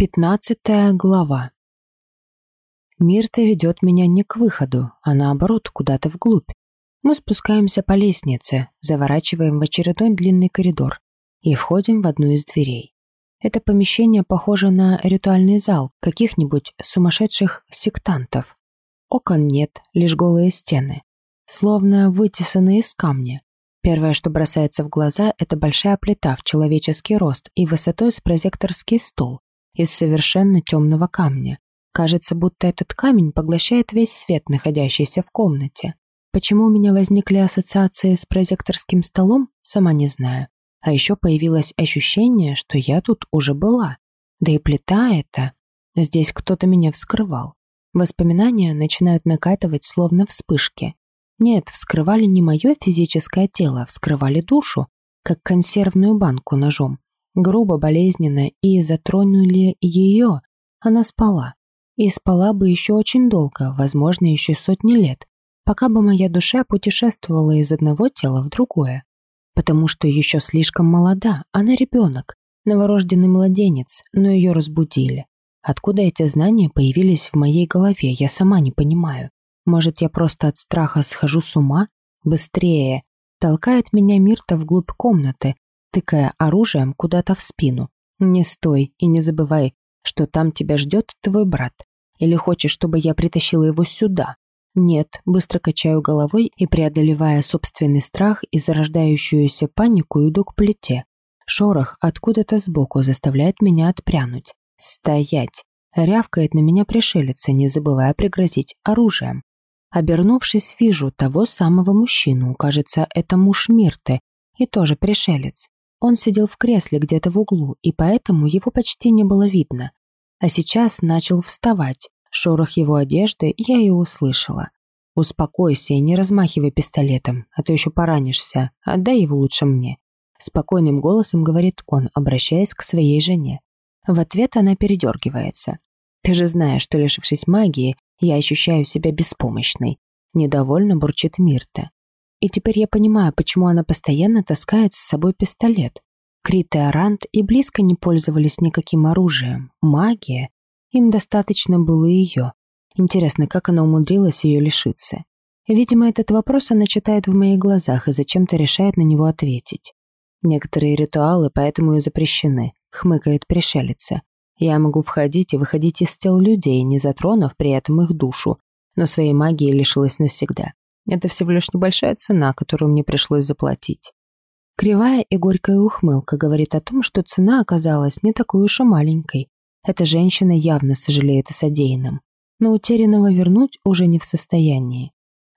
Пятнадцатая глава. Мирта ведет меня не к выходу, а наоборот, куда-то вглубь. Мы спускаемся по лестнице, заворачиваем в очередной длинный коридор и входим в одну из дверей. Это помещение похоже на ритуальный зал каких-нибудь сумасшедших сектантов. Окон нет, лишь голые стены, словно вытесанные из камня. Первое, что бросается в глаза, это большая плита в человеческий рост и высотой с прозекторский стол из совершенно темного камня. Кажется, будто этот камень поглощает весь свет, находящийся в комнате. Почему у меня возникли ассоциации с прозекторским столом, сама не знаю. А еще появилось ощущение, что я тут уже была. Да и плита эта. Здесь кто-то меня вскрывал. Воспоминания начинают накатывать словно вспышки. Нет, вскрывали не мое физическое тело, вскрывали душу, как консервную банку ножом грубо, болезненно, и затронули ее. Она спала. И спала бы еще очень долго, возможно, еще сотни лет, пока бы моя душа путешествовала из одного тела в другое. Потому что еще слишком молода, она ребенок, новорожденный младенец, но ее разбудили. Откуда эти знания появились в моей голове, я сама не понимаю. Может, я просто от страха схожу с ума? Быстрее! Толкает меня Мирта вглубь комнаты, тыкая оружием куда-то в спину. «Не стой и не забывай, что там тебя ждет твой брат. Или хочешь, чтобы я притащила его сюда?» «Нет», быстро качаю головой и, преодолевая собственный страх и зарождающуюся панику, иду к плите. Шорох откуда-то сбоку заставляет меня отпрянуть. «Стоять!» Рявкает на меня пришелица, не забывая пригрозить оружием. Обернувшись, вижу того самого мужчину, кажется, это муж Мирты, и тоже пришелец. Он сидел в кресле где-то в углу, и поэтому его почти не было видно. А сейчас начал вставать. Шорох его одежды я и услышала. «Успокойся и не размахивай пистолетом, а то еще поранишься. Отдай его лучше мне». Спокойным голосом говорит он, обращаясь к своей жене. В ответ она передергивается. «Ты же знаешь, что, лишившись магии, я ощущаю себя беспомощной». Недовольно бурчит Мирта. И теперь я понимаю, почему она постоянно таскает с собой пистолет. Крит и Арант и близко не пользовались никаким оружием. Магия. Им достаточно было ее. Интересно, как она умудрилась ее лишиться. Видимо, этот вопрос она читает в моих глазах и зачем-то решает на него ответить. Некоторые ритуалы поэтому и запрещены, хмыкает пришелица. Я могу входить и выходить из тел людей, не затронув при этом их душу, но своей магии лишилась навсегда. Это всего лишь небольшая цена, которую мне пришлось заплатить. Кривая и горькая ухмылка говорит о том, что цена оказалась не такой уж и маленькой. Эта женщина явно сожалеет о содеянном, но утерянного вернуть уже не в состоянии.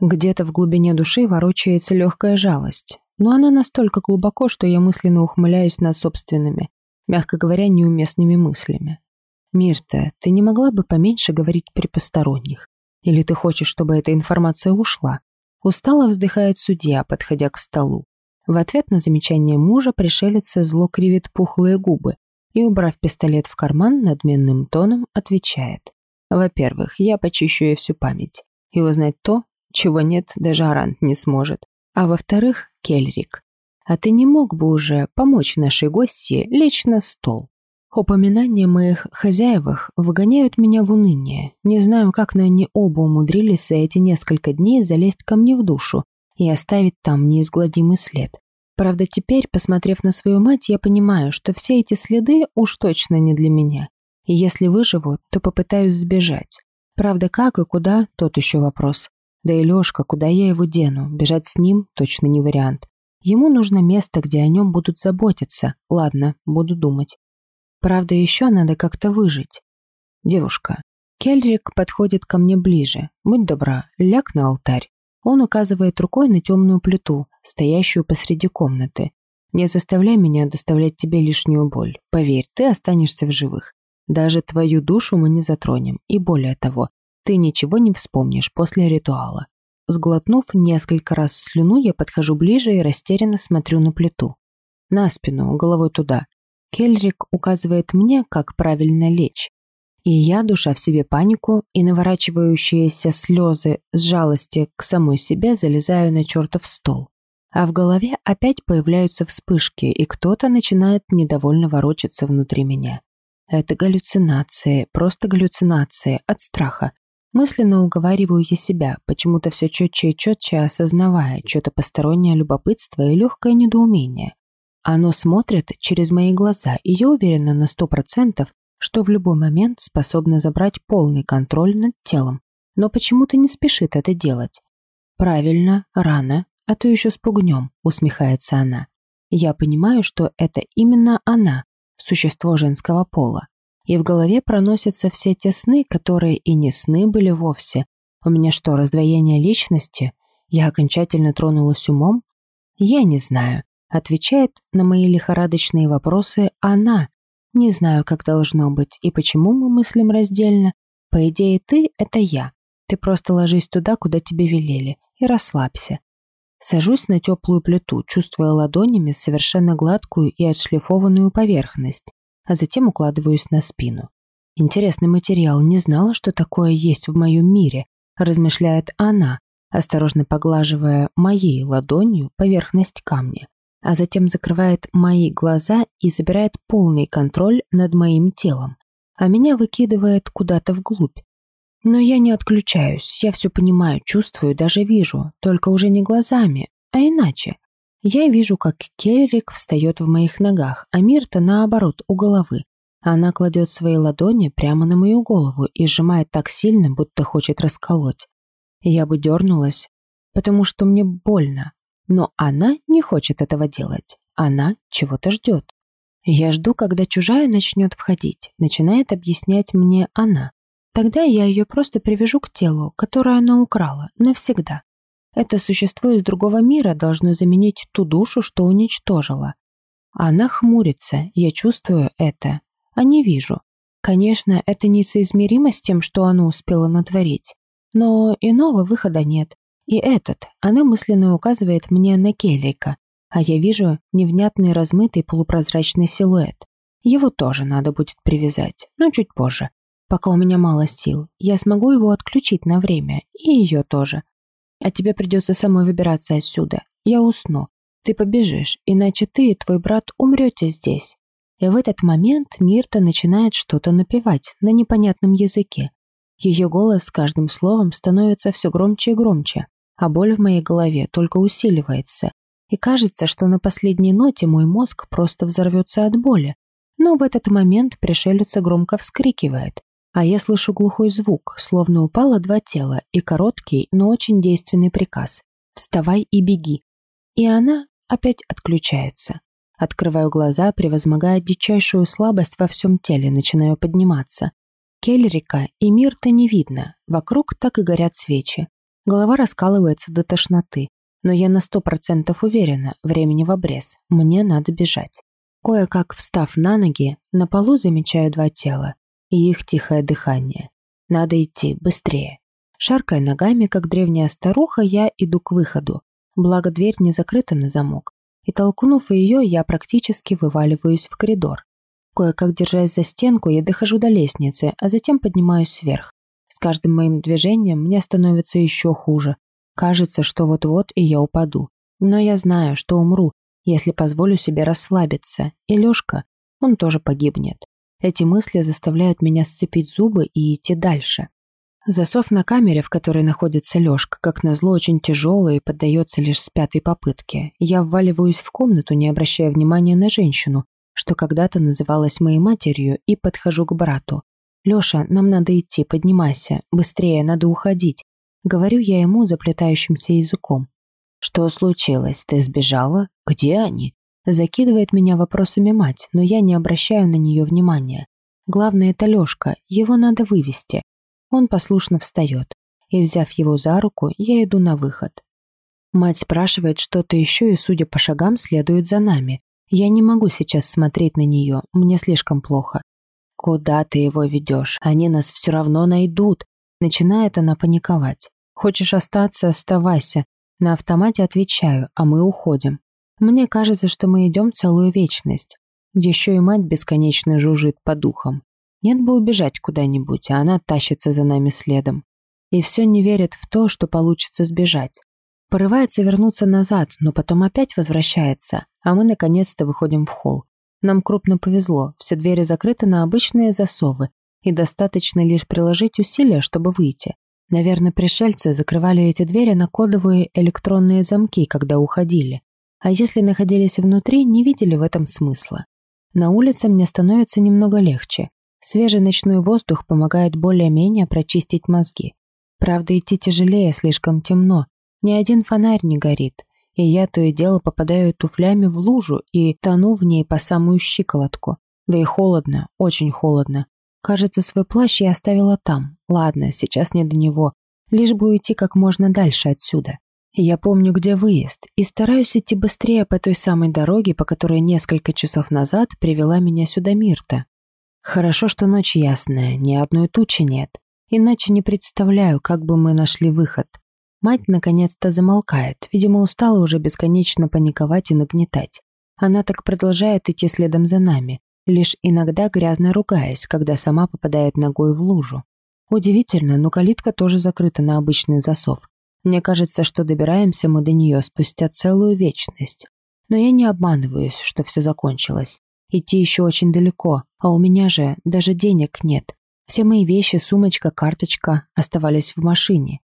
Где-то в глубине души ворочается легкая жалость, но она настолько глубоко, что я мысленно ухмыляюсь над собственными, мягко говоря, неуместными мыслями. «Мирта, ты не могла бы поменьше говорить при посторонних? Или ты хочешь, чтобы эта информация ушла? Устало вздыхает судья, подходя к столу. В ответ на замечание мужа пришелец зло кривит пухлые губы и, убрав пистолет в карман, надменным тоном отвечает. Во-первых, я почищу ей всю память и узнать то, чего нет, даже Арант не сможет. А во-вторых, Кельрик, а ты не мог бы уже помочь нашей гостье лечь на стол? Упоминания моих хозяевах выгоняют меня в уныние. Не знаю, как, но они оба умудрились за эти несколько дней залезть ко мне в душу и оставить там неизгладимый след. Правда, теперь, посмотрев на свою мать, я понимаю, что все эти следы уж точно не для меня. И если выживу, то попытаюсь сбежать. Правда, как и куда, тот еще вопрос. Да и Лешка, куда я его дену? Бежать с ним точно не вариант. Ему нужно место, где о нем будут заботиться. Ладно, буду думать. Правда, еще надо как-то выжить. Девушка. Кельрик подходит ко мне ближе. Будь добра, ляг на алтарь. Он указывает рукой на темную плиту, стоящую посреди комнаты. Не заставляй меня доставлять тебе лишнюю боль. Поверь, ты останешься в живых. Даже твою душу мы не затронем. И более того, ты ничего не вспомнишь после ритуала. Сглотнув несколько раз слюну, я подхожу ближе и растерянно смотрю на плиту. На спину, головой туда. Кельрик указывает мне, как правильно лечь. И я, душа в себе панику и наворачивающиеся слезы с жалости к самой себе, залезаю на чертов стол. А в голове опять появляются вспышки, и кто-то начинает недовольно ворочаться внутри меня. Это галлюцинации, просто галлюцинации от страха. Мысленно уговариваю я себя, почему-то все четче и четче осознавая что-то постороннее любопытство и легкое недоумение. Оно смотрит через мои глаза, и я уверена на сто процентов, что в любой момент способна забрать полный контроль над телом, но почему-то не спешит это делать. «Правильно, рано, а то еще спугнем», — усмехается она. Я понимаю, что это именно она, существо женского пола. И в голове проносятся все те сны, которые и не сны были вовсе. У меня что, раздвоение личности? Я окончательно тронулась умом? Я не знаю. Отвечает на мои лихорадочные вопросы она. Не знаю, как должно быть и почему мы мыслим раздельно. По идее, ты — это я. Ты просто ложись туда, куда тебе велели, и расслабься. Сажусь на теплую плиту, чувствуя ладонями совершенно гладкую и отшлифованную поверхность, а затем укладываюсь на спину. Интересный материал, не знала, что такое есть в моем мире, размышляет она, осторожно поглаживая моей ладонью поверхность камня а затем закрывает мои глаза и забирает полный контроль над моим телом, а меня выкидывает куда-то вглубь. Но я не отключаюсь, я все понимаю, чувствую, даже вижу, только уже не глазами, а иначе. Я вижу, как Керрик встает в моих ногах, а Мирта, наоборот, у головы. Она кладет свои ладони прямо на мою голову и сжимает так сильно, будто хочет расколоть. Я бы дернулась, потому что мне больно, но она не хочет этого делать. Она чего-то ждет. Я жду, когда чужая начнет входить, начинает объяснять мне она. Тогда я ее просто привяжу к телу, которое она украла, навсегда. Это существо из другого мира должно заменить ту душу, что уничтожила. Она хмурится, я чувствую это, а не вижу. Конечно, это несоизмеримо с тем, что она успела натворить. Но иного выхода нет. И этот, она мысленно указывает мне на Келлика, а я вижу невнятный размытый полупрозрачный силуэт. Его тоже надо будет привязать, но чуть позже. Пока у меня мало сил, я смогу его отключить на время, и ее тоже. А тебе придется самой выбираться отсюда. Я усну. Ты побежишь, иначе ты и твой брат умрете здесь. И в этот момент Мирта начинает что-то напевать на непонятном языке. Ее голос с каждым словом становится все громче и громче а боль в моей голове только усиливается. И кажется, что на последней ноте мой мозг просто взорвется от боли. Но в этот момент пришелица громко вскрикивает, а я слышу глухой звук, словно упало два тела, и короткий, но очень действенный приказ «Вставай и беги». И она опять отключается. Открываю глаза, превозмогая дичайшую слабость во всем теле, начинаю подниматься. Келлерика и Мирта не видно, вокруг так и горят свечи. Голова раскалывается до тошноты, но я на сто процентов уверена, времени в обрез, мне надо бежать. Кое-как встав на ноги, на полу замечаю два тела и их тихое дыхание. Надо идти быстрее. Шаркая ногами, как древняя старуха, я иду к выходу, благо дверь не закрыта на замок, и толкнув ее, я практически вываливаюсь в коридор. Кое-как держась за стенку, я дохожу до лестницы, а затем поднимаюсь вверх каждым моим движением мне становится еще хуже. Кажется, что вот-вот и я упаду. Но я знаю, что умру, если позволю себе расслабиться. И Лешка, он тоже погибнет. Эти мысли заставляют меня сцепить зубы и идти дальше. Засов на камере, в которой находится Лешка, как назло, очень тяжелый и поддается лишь с пятой попытки. Я вваливаюсь в комнату, не обращая внимания на женщину, что когда-то называлась моей матерью, и подхожу к брату. «Леша, нам надо идти, поднимайся. Быстрее, надо уходить». Говорю я ему заплетающимся языком. «Что случилось? Ты сбежала? Где они?» Закидывает меня вопросами мать, но я не обращаю на нее внимания. Главное, это Лешка, его надо вывести. Он послушно встает, и, взяв его за руку, я иду на выход. Мать спрашивает что-то еще и, судя по шагам, следует за нами. Я не могу сейчас смотреть на нее, мне слишком плохо. «Куда ты его ведешь? Они нас все равно найдут!» Начинает она паниковать. «Хочешь остаться? Оставайся!» На автомате отвечаю, а мы уходим. Мне кажется, что мы идем целую вечность. Еще и мать бесконечно жужжит по духам. Нет бы убежать куда-нибудь, а она тащится за нами следом. И все не верит в то, что получится сбежать. Порывается вернуться назад, но потом опять возвращается, а мы наконец-то выходим в холл. Нам крупно повезло, все двери закрыты на обычные засовы, и достаточно лишь приложить усилия, чтобы выйти. Наверное, пришельцы закрывали эти двери на кодовые электронные замки, когда уходили. А если находились внутри, не видели в этом смысла. На улице мне становится немного легче. Свежий ночной воздух помогает более-менее прочистить мозги. Правда, идти тяжелее, слишком темно. Ни один фонарь не горит. И я то и дело попадаю туфлями в лужу и тону в ней по самую щиколотку. Да и холодно, очень холодно. Кажется, свой плащ я оставила там. Ладно, сейчас не до него. Лишь бы уйти как можно дальше отсюда. Я помню, где выезд, и стараюсь идти быстрее по той самой дороге, по которой несколько часов назад привела меня сюда Мирта. Хорошо, что ночь ясная, ни одной тучи нет. Иначе не представляю, как бы мы нашли выход. Мать наконец-то замолкает, видимо, устала уже бесконечно паниковать и нагнетать. Она так продолжает идти следом за нами, лишь иногда грязно ругаясь, когда сама попадает ногой в лужу. Удивительно, но калитка тоже закрыта на обычный засов. Мне кажется, что добираемся мы до нее спустя целую вечность. Но я не обманываюсь, что все закончилось. Идти еще очень далеко, а у меня же даже денег нет. Все мои вещи, сумочка, карточка оставались в машине.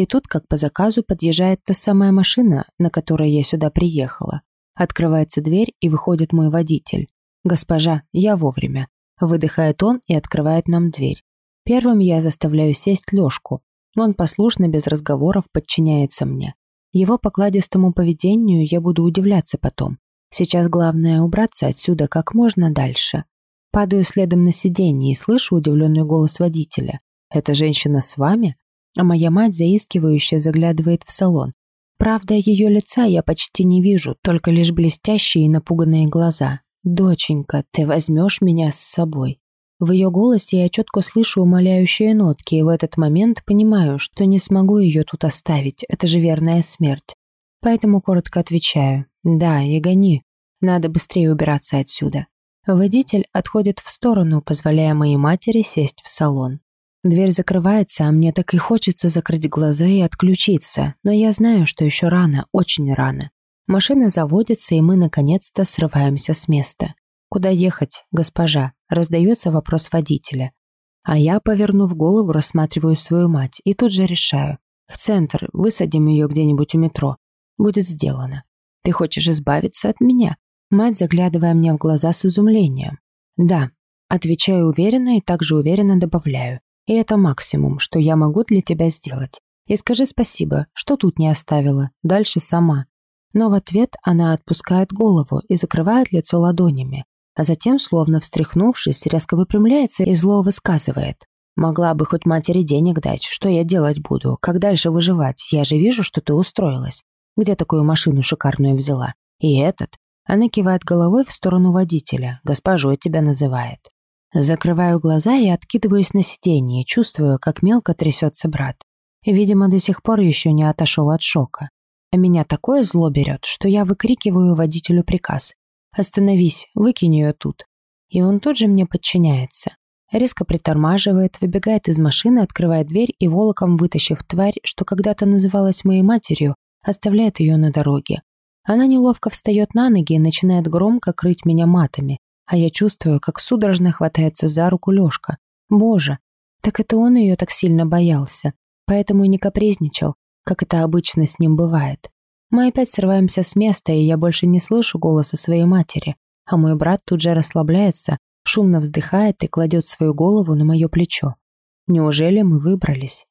И тут, как по заказу, подъезжает та самая машина, на которой я сюда приехала. Открывается дверь, и выходит мой водитель. «Госпожа, я вовремя». Выдыхает он и открывает нам дверь. Первым я заставляю сесть Лёшку. Он послушно, без разговоров, подчиняется мне. Его покладистому поведению я буду удивляться потом. Сейчас главное убраться отсюда как можно дальше. Падаю следом на сиденье и слышу удивленный голос водителя. «Эта женщина с вами?» А моя мать заискивающе заглядывает в салон. Правда, ее лица я почти не вижу, только лишь блестящие и напуганные глаза. «Доченька, ты возьмешь меня с собой?» В ее голосе я четко слышу умоляющие нотки, и в этот момент понимаю, что не смогу ее тут оставить, это же верная смерть. Поэтому коротко отвечаю «Да, и гони, надо быстрее убираться отсюда». Водитель отходит в сторону, позволяя моей матери сесть в салон. Дверь закрывается, а мне так и хочется закрыть глаза и отключиться, но я знаю, что еще рано, очень рано. Машина заводится, и мы наконец-то срываемся с места. «Куда ехать, госпожа?» – раздается вопрос водителя. А я, повернув голову, рассматриваю свою мать и тут же решаю. В центр, высадим ее где-нибудь у метро. Будет сделано. Ты хочешь избавиться от меня? Мать, заглядывая мне в глаза с изумлением. Да, отвечаю уверенно и также уверенно добавляю. И это максимум, что я могу для тебя сделать. И скажи спасибо, что тут не оставила. Дальше сама. Но в ответ она отпускает голову и закрывает лицо ладонями, а затем, словно встряхнувшись, резко выпрямляется и зло высказывает. «Могла бы хоть матери денег дать, что я делать буду, как дальше выживать, я же вижу, что ты устроилась. Где такую машину шикарную взяла? И этот?» Она кивает головой в сторону водителя, госпожой тебя называет. Закрываю глаза и откидываюсь на сиденье, чувствую, как мелко трясется брат. Видимо, до сих пор еще не отошел от шока. А меня такое зло берет, что я выкрикиваю водителю приказ. «Остановись, выкинь ее тут». И он тут же мне подчиняется. Резко притормаживает, выбегает из машины, открывает дверь и волоком, вытащив тварь, что когда-то называлась моей матерью, оставляет ее на дороге. Она неловко встает на ноги и начинает громко крыть меня матами, а я чувствую, как судорожно хватается за руку Лешка. Боже, так это он ее так сильно боялся, поэтому и не капризничал, как это обычно с ним бывает. Мы опять срываемся с места, и я больше не слышу голоса своей матери, а мой брат тут же расслабляется, шумно вздыхает и кладет свою голову на мое плечо. Неужели мы выбрались?